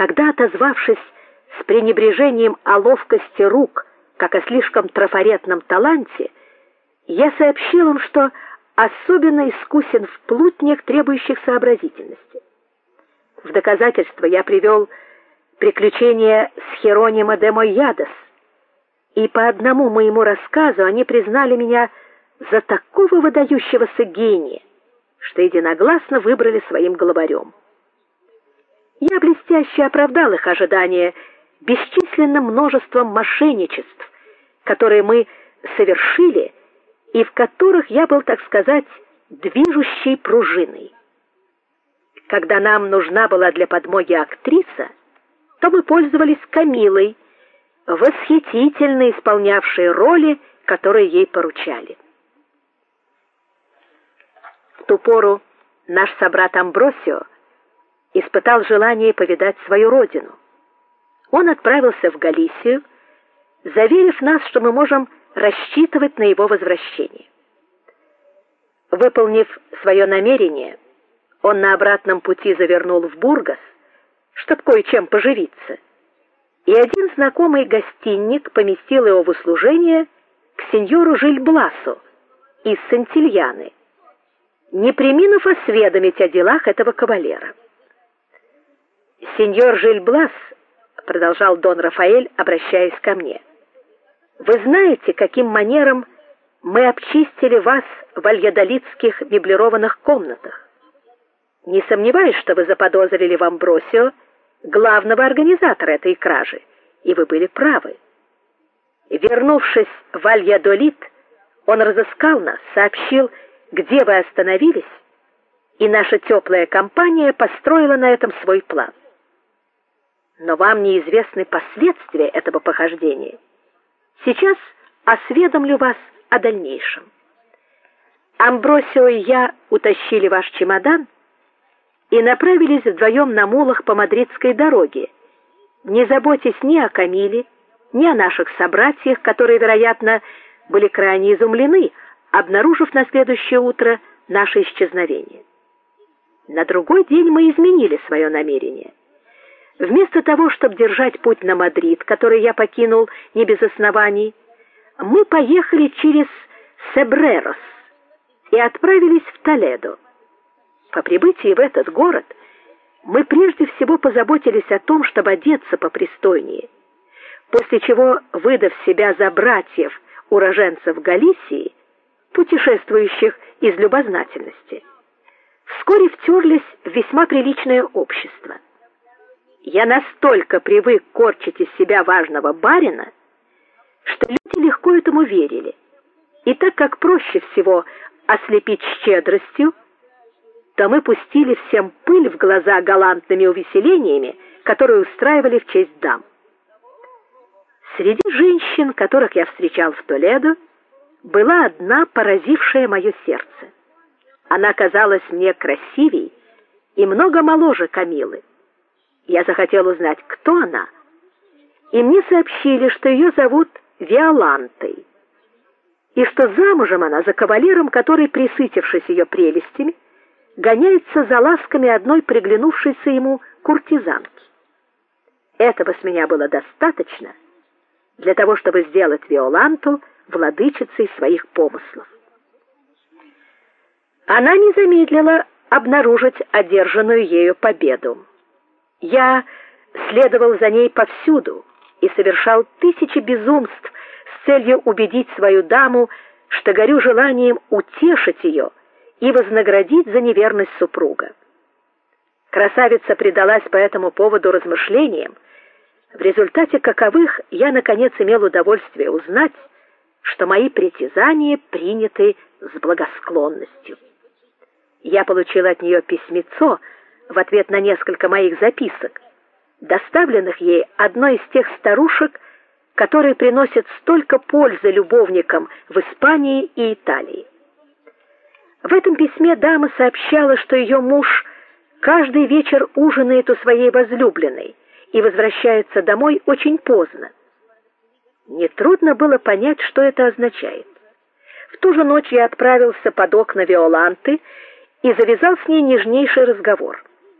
когда отозвавшись с пренебрежением о ловкости рук, как о слишком трафаретном таланте, я сообщил им, что особенно искусен в плутнях, требующих сообразительности. В доказательство я привел приключения с Херонима де Мойядос, и по одному моему рассказу они признали меня за такого выдающегося гения, что единогласно выбрали своим главарем. Я блестяще оправдал их ожидания бесчисленным множеством мошенничеств, которые мы совершили и в которых я был, так сказать, движущей пружиной. Когда нам нужна была для подмоги актриса, то мы пользовались Камилой, восхитительно исполнявшей роли, которые ей поручали. В ту пору наш собрат Амбросио испытал желание повидать свою родину. Он отправился в Галисию, заверив нас, что мы можем рассчитывать на его возвращение. Выполнив свое намерение, он на обратном пути завернул в Бургас, чтобы кое-чем поживиться. И один знакомый гостинник поместил его в услужение к сеньору Жильбласу из Сантильяны, не преминув осведомить о делах этого кавалера. Сеньор Жильблас, продолжал Дон Рафаэль, обращаясь ко мне. Вы знаете, каким манером мы обчистили вас в альядолитских меблированных комнатах. Не сомневаюсь, что вы заподозрили в Амбросио главного организатора этой кражи, и вы были правы. Вернувшись в Альядолит, он разыскал нас, сообщил, где вы остановились, и наша теплая компания построила на этом свой план. Но вам неизвестны последствия этого похождения. Сейчас осведомлю вас о дальнейшем. Амбросио и я утащили ваш чемодан и направились вдвоем на мулах по мадридской дороге, не заботясь ни о Камиле, ни о наших собратьях, которые, вероятно, были крайне изумлены, обнаружив на следующее утро наше исчезновение. На другой день мы изменили свое намерение. Вместо того, чтобы держать путь на Мадрид, который я покинул не без оснований, мы поехали через Себрерос и отправились в Толедо. По прибытии в этот город мы прежде всего позаботились о том, чтобы одеться попристойнее. После чего, выдав себя за братьев уроженцев Галисии, путешествующих из любознательности, вскоре втерлись в весьма приличное общество. Я настолько привык корчить из себя важного барина, что люди легко этому верили. И так как проще всего ослепить щедростью, то мы пустили всем пыль в глаза галантными увеселениями, которые устраивали в честь дам. Среди женщин, которых я встречал в Толедо, была одна, поразившая мое сердце. Она казалась мне красивей и много моложе Камилы. Я захотел узнать, кто она, и мне сообщили, что ее зовут Виолантой, и что замужем она за кавалером, который, присытившись ее прелестями, гоняется за ласками одной приглянувшейся ему куртизанки. Этого с меня было достаточно для того, чтобы сделать Виоланту владычицей своих помыслов. Она не замедлила обнаружить одержанную ею победу. Я следовал за ней повсюду и совершал тысячи безумств с целью убедить свою даму, что горю желанием утешить ее и вознаградить за неверность супруга. Красавица предалась по этому поводу размышлениям, в результате каковых я наконец имел удовольствие узнать, что мои притязания приняты с благосклонностью. Я получил от нее письмецо, в ответ на несколько моих записок, доставленных ей одной из тех старушек, которые приносят столько пользы любовникам в Испании и Италии. В этом письме дама сообщала, что ее муж каждый вечер ужинает у своей возлюбленной и возвращается домой очень поздно. Нетрудно было понять, что это означает. В ту же ночь я отправился под окна Виоланты и завязал с ней нежнейший разговор.